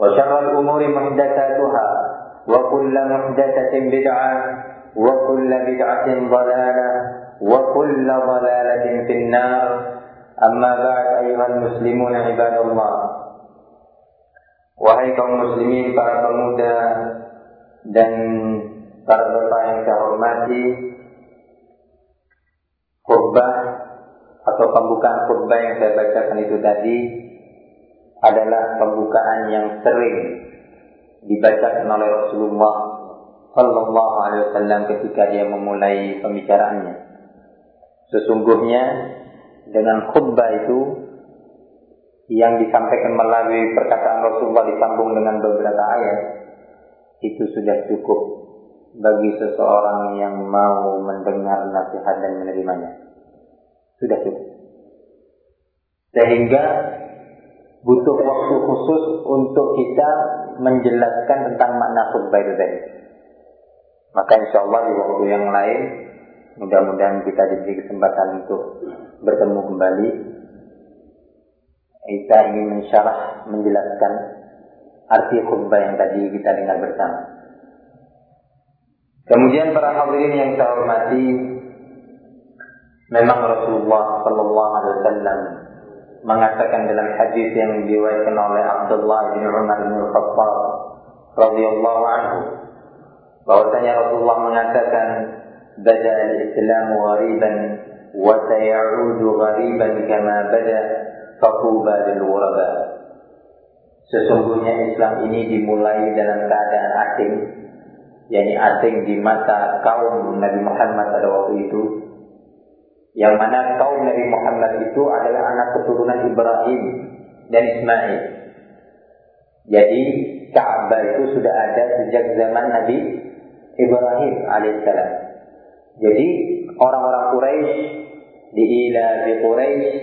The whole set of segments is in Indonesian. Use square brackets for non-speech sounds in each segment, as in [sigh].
وشر الأمور محدثاتها وكل محدثة بدعة وكل بدعة ضلالة وكل ضلالة في النار أما بعد أيها المسلمون عباد الله Wahai kaum muslimin, para pemuda dan para bapak yang saya hormati, khutbah atau pembukaan khutbah yang saya bacakan itu tadi adalah pembukaan yang sering dibacakan oleh Rasulullah Sallallahu Alaihi Wasallam ketika dia memulai pembicaraannya. Sesungguhnya dengan khutbah itu yang disampaikan melalui perkataan Rasulullah disambung dengan beberapa ayat itu sudah cukup bagi seseorang yang mau mendengar nasihat dan menerimanya. Sudah cukup. Sehingga butuh waktu khusus untuk kita menjelaskan tentang makna khutbah itu tadi. Maka insya Allah di waktu yang lain, mudah-mudahan kita diberi kesempatan untuk bertemu kembali. Kita ingin mensyarah, menjelaskan arti khutbah yang tadi kita dengar bersama. Kemudian para hadirin yang saya hormati, memang Rasulullah Shallallahu Alaihi Wasallam mengatakan dalam hadis yang diriwayatkan oleh Abdullah bin Umar bin Khattab radhiyallahu anhu bahwasanya Rasulullah mengatakan bada al-Islam ghariban wa sayaudu ghariban kama bada fatuba lil ghuraba. Sesungguhnya Islam ini dimulai dalam keadaan asing, yakni asing di mata kaum Nabi Muhammad pada waktu itu, yang mana kaum Nabi Muhammad itu adalah anak keturunan Ibrahim dan Ismail. Jadi Ka'bah itu sudah ada sejak zaman Nabi Ibrahim alaihissalam. Jadi orang-orang Quraisy di ila di Quraisy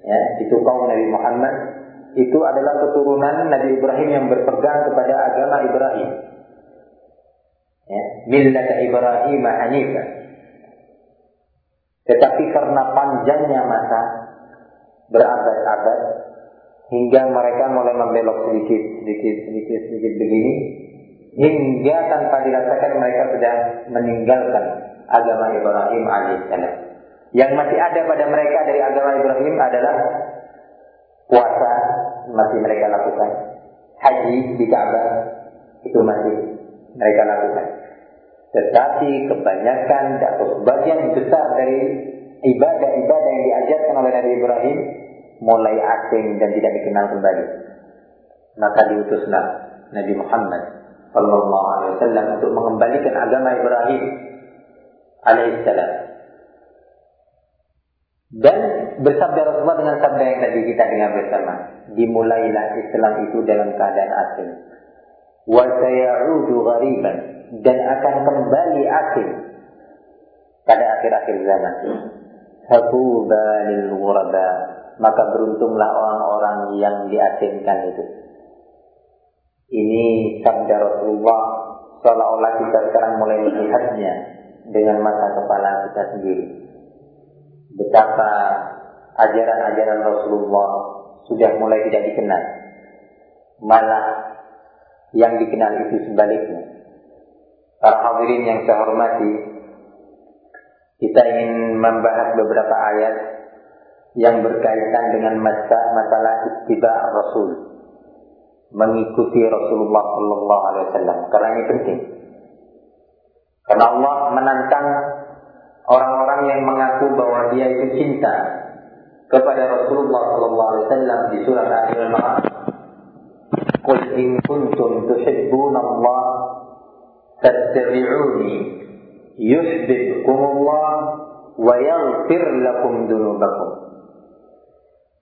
ya, itu kaum Nabi Muhammad itu adalah keturunan Nabi Ibrahim yang berpegang kepada agama Ibrahim. Ya, Ibrahim Hanifah. Tetapi karena panjangnya masa berabad-abad hingga mereka mulai membelok sedikit, sedikit, sedikit, sedikit begini, hingga tanpa dirasakan mereka sudah meninggalkan agama Ibrahim alaihissalam. Yang masih ada pada mereka dari agama Ibrahim adalah puasa masih mereka lakukan, haji di Ka'bah itu masih mereka lakukan. Tetapi kebanyakan atau sebagian besar dari ibadah-ibadah yang diajarkan oleh Nabi Ibrahim mulai asing dan tidak dikenal kembali. Maka diutuslah Nabi Muhammad Sallallahu Alaihi Wasallam untuk mengembalikan agama Ibrahim alaihissalam. Dan bersabda Rasulullah dengan sabda yang tadi kita dengar bersama. Dimulailah Islam itu dalam keadaan asing. Wa sayaudu ghariban dan akan kembali asing pada akhir-akhir zaman. Habuba lil ghuraba maka beruntunglah orang-orang yang diasingkan itu. Ini sabda Rasulullah seolah-olah kita sekarang mulai melihatnya dengan mata kepala kita sendiri. Betapa ajaran-ajaran Rasulullah sudah mulai tidak dikenal. Malah yang dikenal itu sebaliknya. Para hadirin yang saya hormati, kita ingin membahas beberapa ayat yang berkaitan dengan masalah, masalah ittiba Rasul. Mengikuti Rasulullah Sallallahu Alaihi Wasallam. Karena ini penting. Karena Allah menantang orang-orang yang mengaku bahwa dia itu cinta kepada Rasulullah Sallallahu Alaihi Wasallam di surat Al-Imran. Qul in kuntum tuhibbuna Allah fattabi'uni yuhibbukum Allah wa yaghfir lakum dunubakum.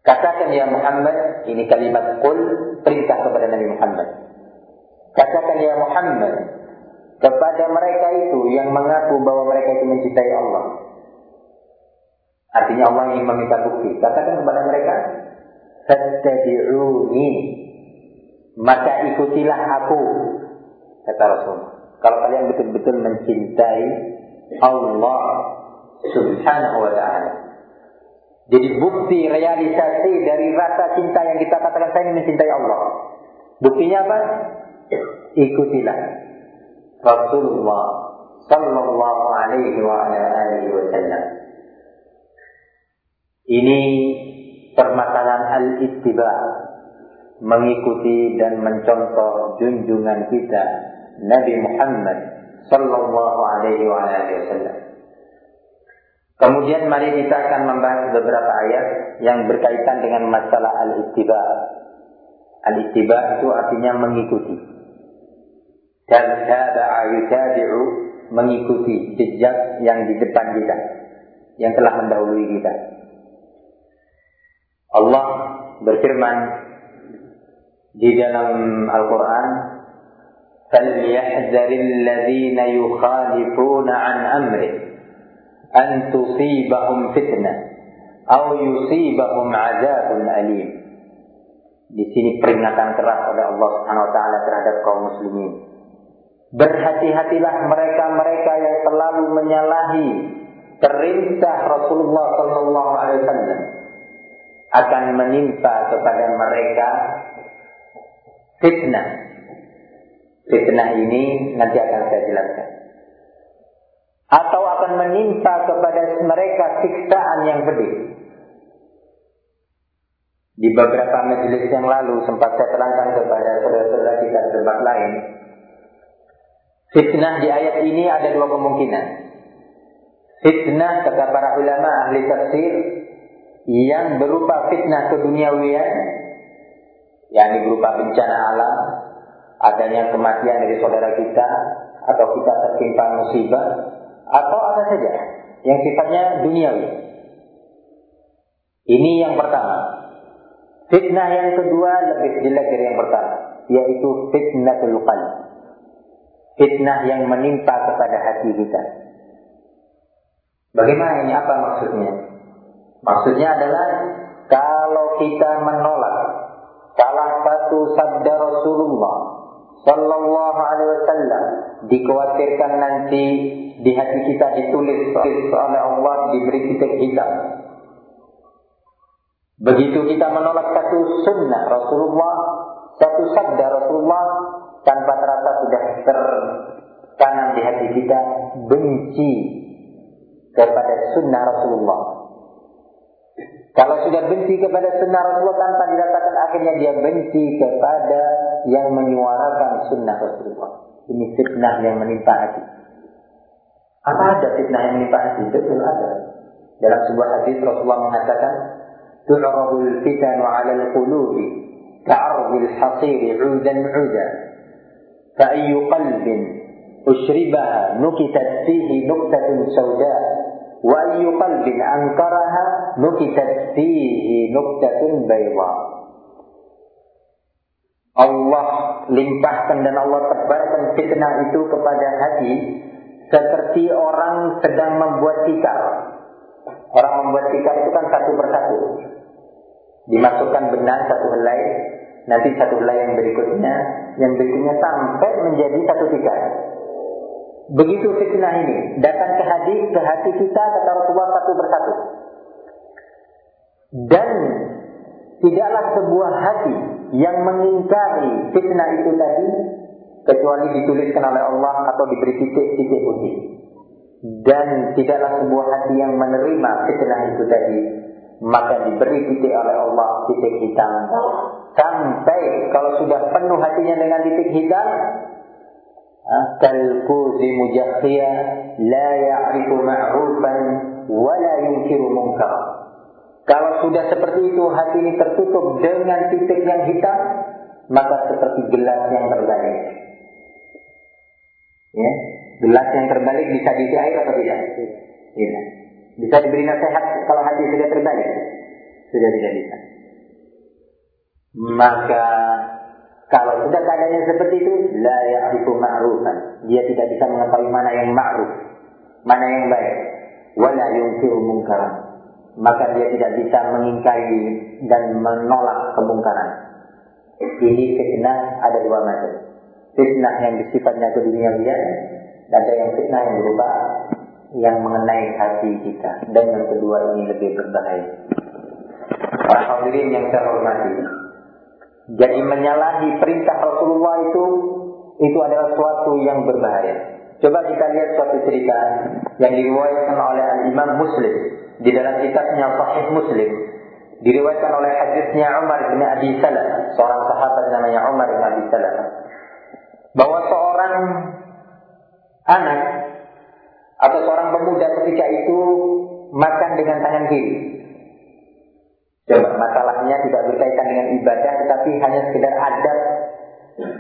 Katakan ya Muhammad, ini kalimat qul perintah kepada Nabi Muhammad. Katakan ya Muhammad kepada mereka itu yang mengaku bahwa mereka itu mencintai Allah. Artinya Allah ingin meminta bukti. Katakan kepada mereka, Fattabi'uni. Maka ikutilah aku. Kata Rasul. Kalau kalian betul-betul mencintai Allah subhanahu wa ta'ala. Jadi bukti realisasi dari rasa cinta yang kita katakan saya ini mencintai Allah. Buktinya apa? Ikutilah Rasulullah sallallahu alaihi wa alihi wasallam. Ini permasalahan al-ittiba mengikuti dan mencontoh junjungan kita Nabi Muhammad sallallahu alaihi wasallam. Kemudian mari kita akan membahas beberapa ayat yang berkaitan dengan masalah al-ittiba. Al-ittiba itu artinya mengikuti. Dan taba'a yutabi'u mengikuti jejak yang di depan kita, yang telah mendahului kita. Allah berfirman di dalam Al-Quran, فَلْيَحْذَرِ الَّذِينَ يُخَالِفُونَ عَنْ أَمْرِهِ أَنْ تُصِيبَهُمْ فِتْنَةً أَوْ يُصِيبَهُمْ عَذَابٌ أَلِيمٌ Di sini peringatan keras oleh Allah Subhanahu wa taala terhadap kaum muslimin. Berhati-hatilah mereka-mereka yang selalu menyalahi perintah Rasulullah sallallahu alaihi wasallam akan menimpa kepada mereka fitnah. Fitnah ini nanti akan saya jelaskan. Atau akan menimpa kepada mereka siksaan yang pedih. Di beberapa majelis yang lalu sempat saya terangkan kepada saudara-saudara kita di tempat lain. Fitnah di ayat ini ada dua kemungkinan. Fitnah kata para ulama ahli tafsir yang berupa fitnah keduniawian, yakni berupa bencana alam, adanya kematian dari saudara kita, atau kita tertimpa musibah, atau apa saja yang sifatnya duniawi. Ini yang pertama. Fitnah yang kedua lebih jelek dari yang pertama, yaitu fitnatul qalb. Fitnah yang menimpa kepada hati kita. Bagaimana ini? Apa maksudnya? Maksudnya adalah kalau kita menolak salah satu sabda Rasulullah Sallallahu Alaihi Wasallam dikhawatirkan nanti di hati kita ditulis oleh Allah diberi kitab hitam. Begitu kita menolak satu sunnah Rasulullah, satu sabda Rasulullah tanpa terasa sudah tertanam di hati kita benci kepada sunnah Rasulullah. Kalau sudah benci kepada sunnah Rasulullah tanpa dirasakan akhirnya dia benci kepada yang menyuarakan sunnah Rasulullah. Ini fitnah yang menimpa hati. Apa ada fitnah yang menimpa hati? Betul ada. Dalam sebuah hadis Rasulullah mengatakan, "Tu'radul fitanu 'alal qulubi ka'ardil hasiri 'udan 'udan." فأي قلب أشربها نكتت فيه نكتة سوداء وأي قلب أنكرها نكتت فيه نكتة بيضاء Allah limpahkan dan Allah tebarkan fitnah itu kepada hati seperti orang sedang membuat tikar. Orang membuat tikar itu kan satu persatu. Dimasukkan benang satu helai, nanti satu helai yang berikutnya, yang berikutnya sampai menjadi satu tiga. Begitu fitnah ini datang ke hati ke hati kita kata Rasulullah satu persatu. Dan tidaklah sebuah hati yang mengingkari fitnah itu tadi kecuali dituliskan oleh Allah atau diberi titik-titik putih. Dan tidaklah sebuah hati yang menerima fitnah itu tadi maka diberi titik oleh Allah titik hitam sampai kalau sudah penuh hatinya dengan titik hitam kalkuzi mujakhia la ya'rifu ma'rufan wa la yunkiru munkar. Kalau sudah seperti itu hati ini tertutup dengan titik yang hitam, maka seperti gelas yang terbalik. Ya, gelas yang terbalik bisa diisi air atau tidak? Tidak. Bisa diberi nasihat kalau hati sudah terbalik? Sudah tidak bisa. Maka kalau sudah keadaannya seperti itu, la ya'rifu ma'rufan. Dia tidak bisa mengetahui mana yang ma'ruf, mana yang baik. Wala yungkiru mungkaran. Maka dia tidak bisa mengingkari dan menolak kemungkaran. Ini fitnah ada dua macam. Fitnah yang bersifatnya ke dunia dia, dan ada yang fitnah yang berupa yang mengenai hati kita. Dan yang kedua ini lebih berbahaya. Para hadirin yang saya hormati, jadi menyalahi perintah Rasulullah itu itu adalah suatu yang berbahaya. Coba kita lihat suatu cerita yang diriwayatkan oleh Al Imam Muslim di dalam kitabnya Sahih Muslim. Diriwayatkan oleh hadisnya Umar bin Abi Salam, seorang sahabat namanya Umar bin Abi Salam. Bahwa seorang anak atau seorang pemuda ketika itu makan dengan tangan kiri. Coba masalahnya tidak berkaitan dengan ibadah tetapi hanya sekedar adab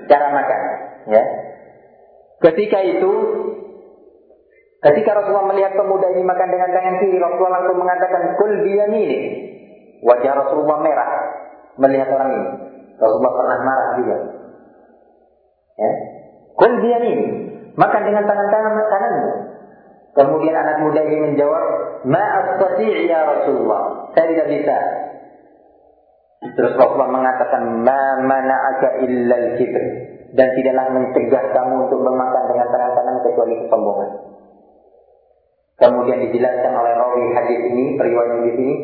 cara makan, ya. Ketika itu ketika Rasulullah melihat pemuda ini makan dengan tangan kiri, Rasulullah langsung mengatakan kul biyamini. Wajah Rasulullah merah melihat orang ini. Rasulullah pernah marah juga. Ya. Kul biyamini. Makan dengan tangan tangan kananmu. Kemudian anak muda ini menjawab, "Ma astati' ya Rasulullah." Saya tidak bisa. Terus Rasulullah mengatakan, "Ma mana'aka illa kibr." Dan tidaklah mencegah kamu untuk memakan dengan tangan kanan kecuali kesombongan. Kemudian dijelaskan oleh rawi hadis ini, periwayat di sini,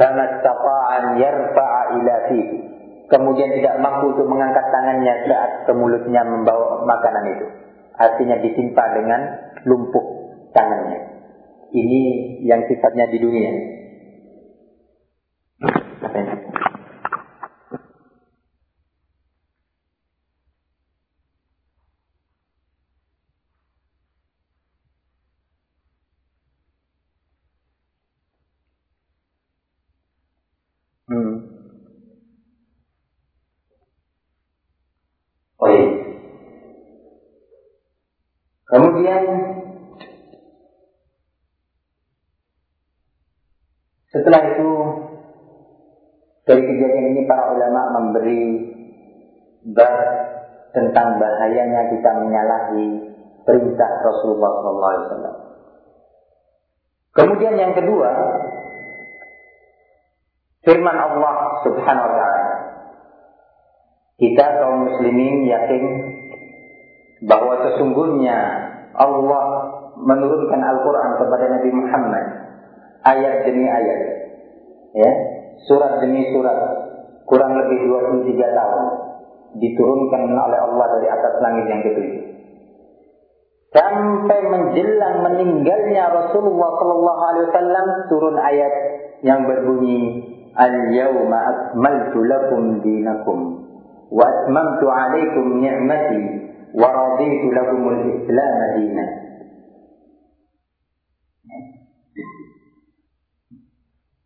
"Kama tata'an yarfa'a ila fihi." Kemudian tidak mampu untuk mengangkat tangannya saat ke mulutnya membawa makanan itu. Artinya ditimpa dengan lumpuh tangannya. Ini yang sifatnya di dunia. Apa? Setelah itu dari kejadian ini para ulama memberi bab tentang bahayanya kita menyalahi perintah Rasulullah SAW. Kemudian yang kedua, firman Allah Subhanahu wa taala. Kita kaum muslimin yakin bahwa sesungguhnya Allah menurunkan Al-Quran kepada Nabi Muhammad ayat demi ayat. Ya, surat demi surat kurang lebih 23 tahun diturunkan oleh Allah dari atas langit yang ketujuh. Sampai menjelang meninggalnya Rasulullah Shallallahu Alaihi Wasallam turun ayat yang berbunyi Al Yawma Akmaltu Lakum Dinakum Wa Atmamtu Alaikum Ni'mati Wa Raditu Lakumul Islam Dinah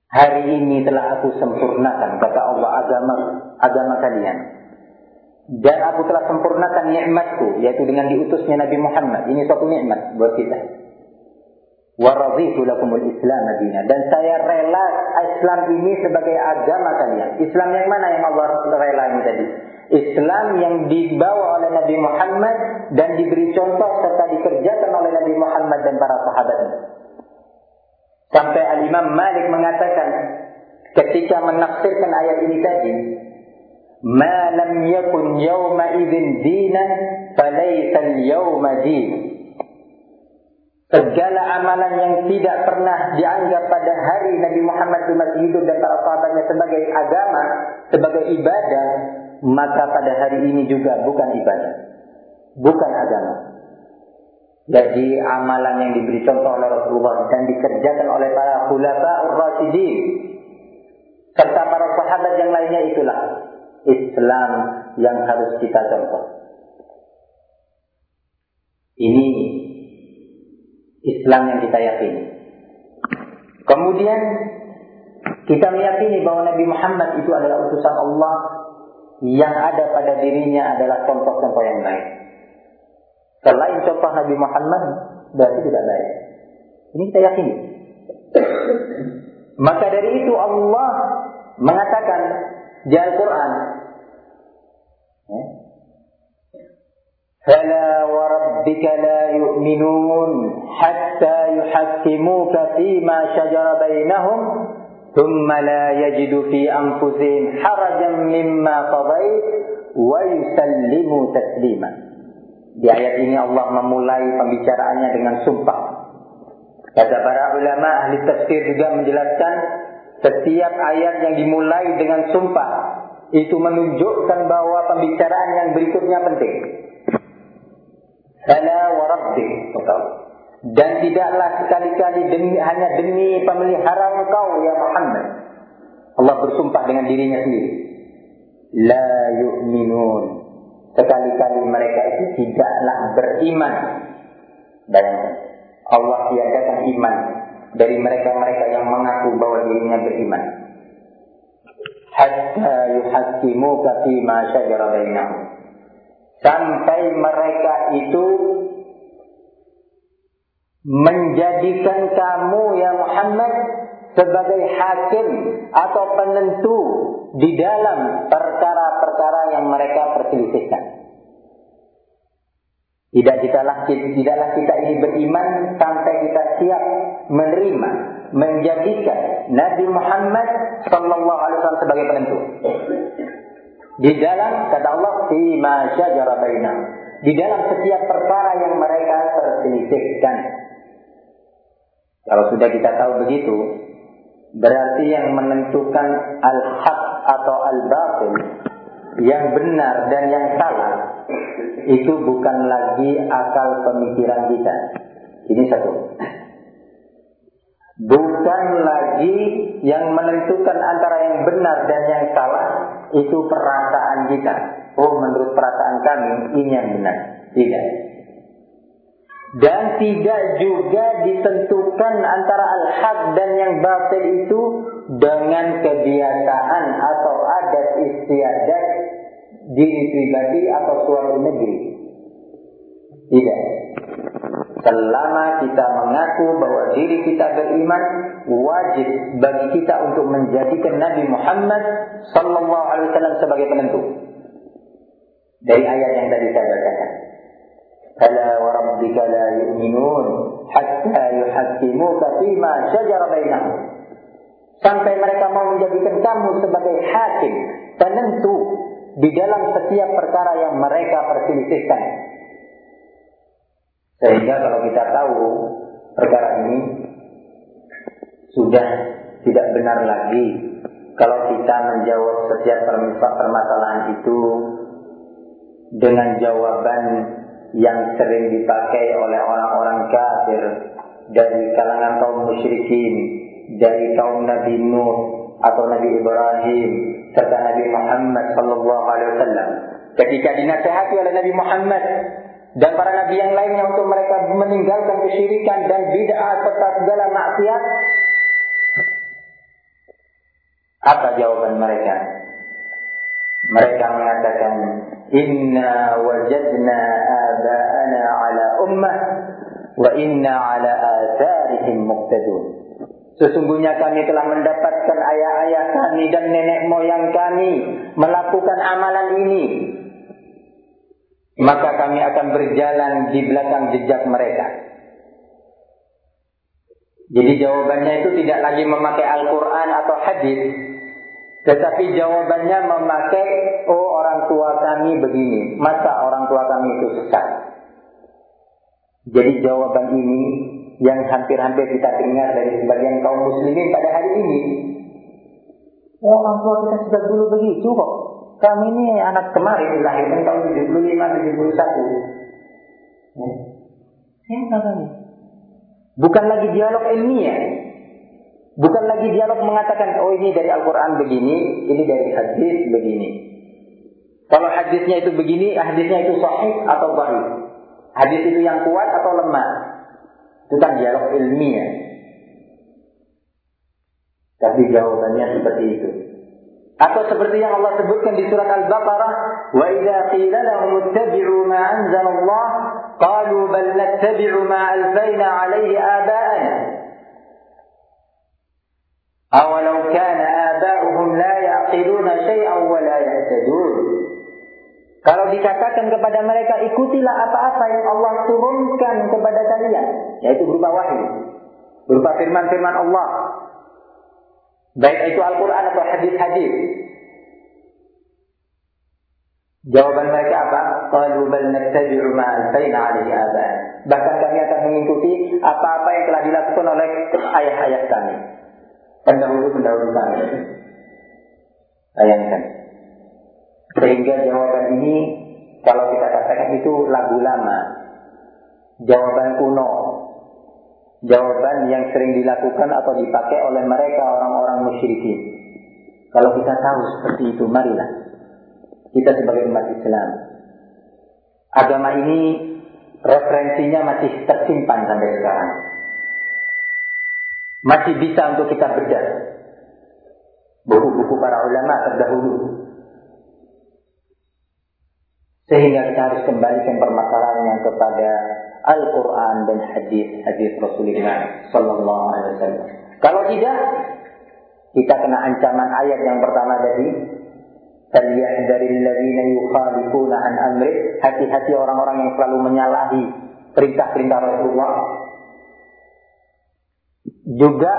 Hari ini telah aku sempurnakan kata Allah agama agama kalian. Dan aku telah sempurnakan nikmatku yaitu dengan diutusnya Nabi Muhammad. Ini suatu nikmat buat kita. Wa raditu lakumul Islam madinah dan saya rela Islam ini sebagai agama kalian. Islam yang mana yang Allah rela ini tadi? Islam yang dibawa oleh Nabi Muhammad dan diberi contoh serta dikerjakan oleh Nabi Muhammad dan para sahabatnya. Sampai Al-Imam Malik mengatakan ketika menafsirkan ayat ini tadi, Ma lam yakun yawma idzin dinan falaysa al-yawma din. Segala amalan yang tidak pernah dianggap pada hari Nabi Muhammad masih hidup dan para sahabatnya sebagai agama, sebagai ibadah, maka pada hari ini juga bukan ibadah. Bukan agama. Jadi amalan yang diberi contoh oleh Rasulullah dan dikerjakan oleh para khulafa ur-rasyidin serta para sahabat yang lainnya itulah Islam yang harus kita contoh. Ini Islam yang kita yakini. Kemudian kita meyakini bahwa Nabi Muhammad itu adalah utusan Allah yang ada pada dirinya adalah contoh-contoh yang baik. Selain contoh Nabi Muhammad berarti tidak baik. Ini kita yakini. [coughs] Maka dari itu Allah mengatakan di Al-Quran فلا وربك لا يؤمنون حتى يحكموك فيما شجر بينهم ثم لا يجد في أنفسهم حرجا مما قضيت ويسلموا تسليما Di ayat ini Allah memulai pembicaraannya dengan sumpah. Kata para ulama ahli tafsir juga menjelaskan setiap ayat yang dimulai dengan sumpah itu menunjukkan bahwa pembicaraan yang berikutnya penting. Ala wa rabbi. Dan tidaklah sekali-kali demi, hanya demi pemelihara engkau ya Muhammad. Allah bersumpah dengan dirinya sendiri. La yu'minun. Sekali-kali mereka itu tidaklah beriman. Bayangkan. Allah tiadakan iman dari mereka-mereka yang mengaku bahwa dirinya beriman. Hatta yuhakkimuka fima bainahum. Sampai mereka itu menjadikan kamu ya Muhammad sebagai hakim atau penentu di dalam perkara-perkara yang mereka perselisihkan. Tidak tidaklah, kita ini beriman sampai kita siap menerima, menjadikan Nabi Muhammad Sallallahu Alaihi Wasallam sebagai penentu. Di dalam kata Allah, "Fima syajara bainahum." Di dalam setiap perkara yang mereka perselisihkan. Kalau sudah kita tahu begitu, berarti yang menentukan al-haq atau al-batil, yang benar dan yang salah, itu bukan lagi akal pemikiran kita. Ini satu. Bukan lagi yang menentukan antara yang benar dan yang salah, itu perasaan kita. Oh, menurut perasaan kami, ini yang benar. Tidak. Dan tidak juga ditentukan antara al-haq dan yang batil itu dengan kebiasaan atau adat istiadat diri pribadi atau suatu negeri. Tidak. Selama kita mengaku bahwa diri kita beriman, wajib bagi kita untuk menjadikan Nabi Muhammad Sallallahu Alaihi Wasallam sebagai penentu. Dari ayat yang tadi saya bacakan. Fala wa rabbika la yu'minun hatta yuhakkimuka fima syajara bainahum. Sampai mereka mau menjadikan kamu sebagai hakim, penentu di dalam setiap perkara yang mereka perselisihkan. Sehingga kalau kita tahu perkara ini sudah tidak benar lagi kalau kita menjawab setiap permasalahan itu dengan jawaban yang sering dipakai oleh orang-orang kafir dari kalangan kaum musyrikin, dari kaum Nabi Nuh atau Nabi Ibrahim serta Nabi Muhammad sallallahu alaihi wasallam. Ketika dinasihati oleh Nabi Muhammad dan para nabi yang lainnya untuk mereka meninggalkan kesyirikan dan bid'ah serta segala maksiat, apa jawaban mereka? Mereka mengatakan, Inna wajadna aba'ana ala ummah, wa inna ala atharihim muqtadun. Sesungguhnya kami telah mendapatkan ayah-ayah kami dan nenek moyang kami melakukan amalan ini. Maka kami akan berjalan di belakang jejak mereka. Jadi jawabannya itu tidak lagi memakai Al-Quran atau hadis, Tetapi jawabannya memakai, oh orang tua kami begini. Masa orang tua kami itu sesat? Jadi jawaban ini yang hampir-hampir kita dengar dari sebagian kaum muslimin pada hari ini. Oh, orang tua kita sudah dulu begitu kok. Kami ini anak kemarin dilahirkan tahun 75 71. Ya. Kami? Bukan lagi dialog ilmiah. Bukan lagi dialog mengatakan, oh ini dari Al-Quran begini, ini dari hadis begini. Kalau hadisnya itu begini, hadisnya itu sahih atau baik. Hadis itu yang kuat atau lemah. Kan dialog ilmiah. Tapi jawabannya seperti itu. Atau seperti yang Allah sebutkan di surat Al-Baqarah, "Wa idza qila lahum ittabi'u ma anzala Allah, qalu bal nattabi'u ma alfayna 'alayhi aba'ana." أولو كان آباؤهم لا يعقلون شيئا ولا يهتدون Kalau dikatakan kepada mereka ikutilah apa-apa yang Allah turunkan kepada kalian, yaitu berupa wahyu, berupa firman-firman Allah, baik itu Al-Quran atau hadis-hadis. Jawaban mereka apa? Qalu bal nattabi'u ma alfayna 'alaihi Bahkan kami akan mengikuti apa-apa yang telah dilakukan oleh ayah-ayah kami. Pendahulu-pendahulu kami. Bayangkan. Sehingga jawaban ini kalau kita katakan itu lagu lama. Jawaban kuno. Jawaban yang sering dilakukan atau dipakai oleh mereka orang-orang musyrikin. Kalau kita tahu seperti itu, marilah kita sebagai umat Islam. Agama ini referensinya masih tersimpan sampai sekarang. Masih bisa untuk kita bedah. Buku-buku para ulama terdahulu sehingga kita harus kembalikan permasalahannya kepada Al-Quran dan hadis-hadis Rasulullah Sallallahu Alaihi Wasallam. Kalau tidak, kita kena ancaman ayat yang pertama tadi. dari ladzina yukhalifuna an amri. Hati-hati orang-orang yang selalu menyalahi perintah-perintah Rasulullah. Juga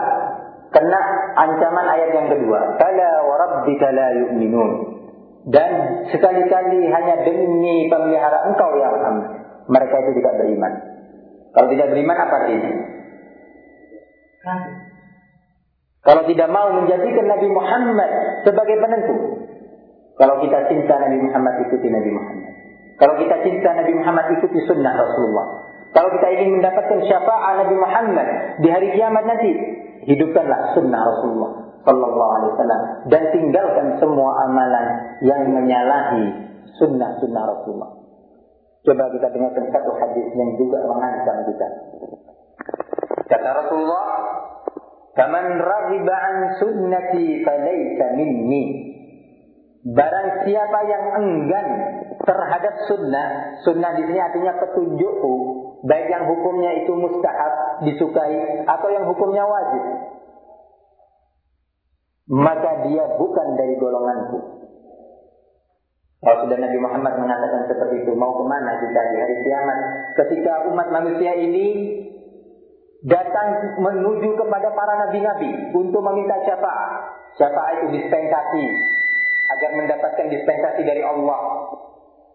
kena ancaman ayat yang kedua. Fala wa rabbika la yu'minun dan sekali-kali hanya demi pemelihara engkau ya Muhammad mereka itu tidak beriman. Kalau tidak beriman apa artinya? Kalau tidak mau menjadikan Nabi Muhammad sebagai penentu. Kalau kita cinta Nabi Muhammad ikuti Nabi Muhammad. Kalau kita cinta Nabi Muhammad ikuti sunnah Rasulullah. Kalau kita ingin mendapatkan syafaat Nabi Muhammad di hari kiamat nanti, hidupkanlah sunnah Rasulullah. Sallallahu Alaihi Wasallam dan tinggalkan semua amalan yang menyalahi sunnah-sunnah Rasulullah. Coba kita dengarkan satu hadis yang juga mengancam kita. Kata Rasulullah, "Kaman raghiba an sunnati falaysa minni." Barang siapa yang enggan terhadap sunnah, sunnah di sini artinya petunjukku, baik yang hukumnya itu mustahab, disukai, atau yang hukumnya wajib maka dia bukan dari golonganku. Kalau sudah Nabi Muhammad mengatakan seperti itu, mau ke mana kita di hari kiamat? Ketika umat manusia ini datang menuju kepada para nabi-nabi untuk meminta syafaat. Syafaat itu dispensasi agar mendapatkan dispensasi dari Allah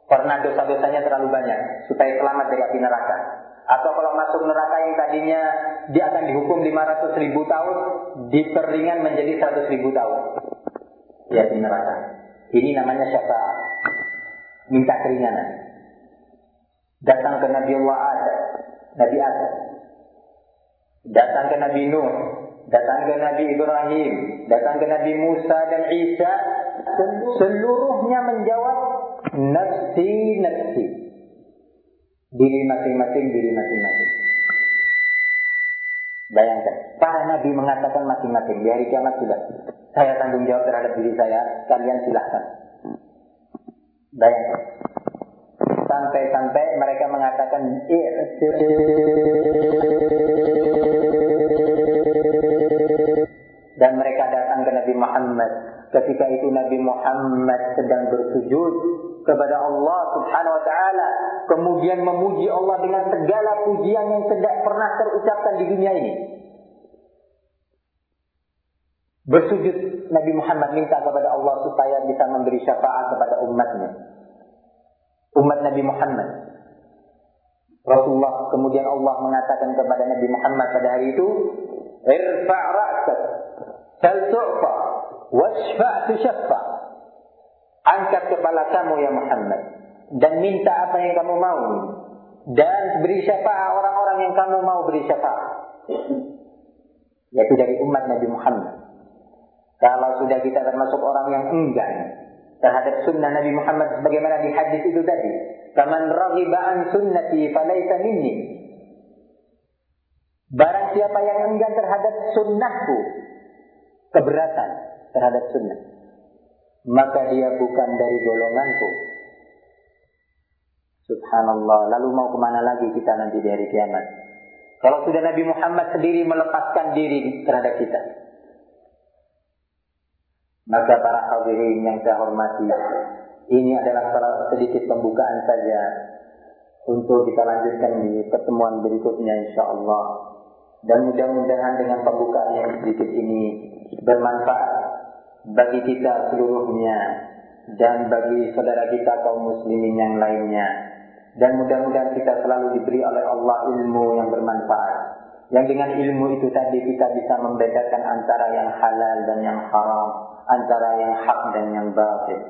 karena dosa-dosanya terlalu banyak supaya selamat dari api neraka. Atau kalau masuk neraka yang tadinya dia akan dihukum 500 ribu tahun, diperingan menjadi 100 ribu tahun. Ya di neraka. Ini namanya syafaat. Minta keringanan. Datang ke Nabi Allah Adam. Nabi Adam. Datang ke Nabi Nuh. Datang ke Nabi Ibrahim. Datang ke Nabi Musa dan Isa. Seluruhnya menjawab nafsi nafsi diri masing-masing, diri masing-masing. Bayangkan, para nabi mengatakan masing-masing di hari kiamat sudah saya tanggung jawab terhadap diri saya, kalian silahkan. Bayangkan. Sampai-sampai mereka mengatakan dan mereka datang ke Nabi Muhammad. Ketika itu Nabi Muhammad sedang bersujud kepada Allah Subhanahu wa taala, kemudian memuji Allah dengan segala pujian yang tidak pernah terucapkan di dunia ini. bersujud Nabi Muhammad minta kepada Allah supaya bisa memberi syafaat kepada umatnya. Umat Nabi Muhammad. Rasulullah kemudian Allah mengatakan kepada Nabi Muhammad pada hari itu, "Irfa' ra'sak, sal tu'fa, washfa' tushaffa." Angkat kepala kamu ya Muhammad dan minta apa yang kamu mau dan beri syafaat orang-orang yang kamu mau beri syafaat. Yaitu dari umat Nabi Muhammad. Kalau sudah kita termasuk orang yang enggan terhadap sunnah Nabi Muhammad sebagaimana di hadis itu tadi, "Kaman raghiba an sunnati falaisa minni." Barang siapa yang enggan terhadap sunnahku, keberatan terhadap sunnah, maka dia bukan dari golonganku. Subhanallah. Lalu mau ke mana lagi kita nanti di hari kiamat? Kalau sudah Nabi Muhammad sendiri melepaskan diri terhadap kita, maka para hadirin yang saya hormati, ini adalah salah sedikit pembukaan saja untuk kita lanjutkan di pertemuan berikutnya insya Allah. Dan mudah-mudahan dengan pembukaan yang sedikit ini bermanfaat bagi kita seluruhnya dan bagi saudara kita kaum muslimin yang lainnya. Dan mudah-mudahan kita selalu diberi oleh Allah ilmu yang bermanfaat. Yang dengan ilmu itu tadi kita bisa membedakan antara yang halal dan yang haram antara yang hak dan yang batil.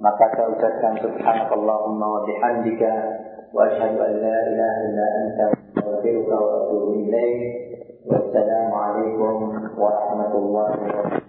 Maka saya ucapkan subhanakallahumma wa bihamdika wa asyhadu an la ilaha illa anta astaghfiruka wa atubu ilaik. Wassalamu alaikum warahmatullahi wabarakatuh.